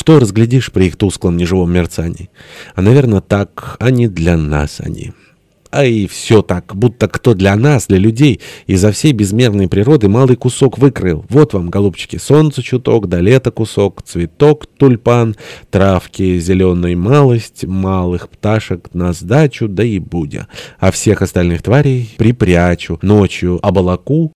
Что разглядишь при их тусклом неживом мерцании? А, наверное, так, а не для нас они». А и все так, будто кто для нас, для людей, изо всей безмерной природы малый кусок выкрыл. Вот вам, голубчики, солнце чуток, да лето кусок, цветок, тульпан, травки зеленой малость, малых пташек на сдачу, да и будя. А всех остальных тварей припрячу, ночью оболоку,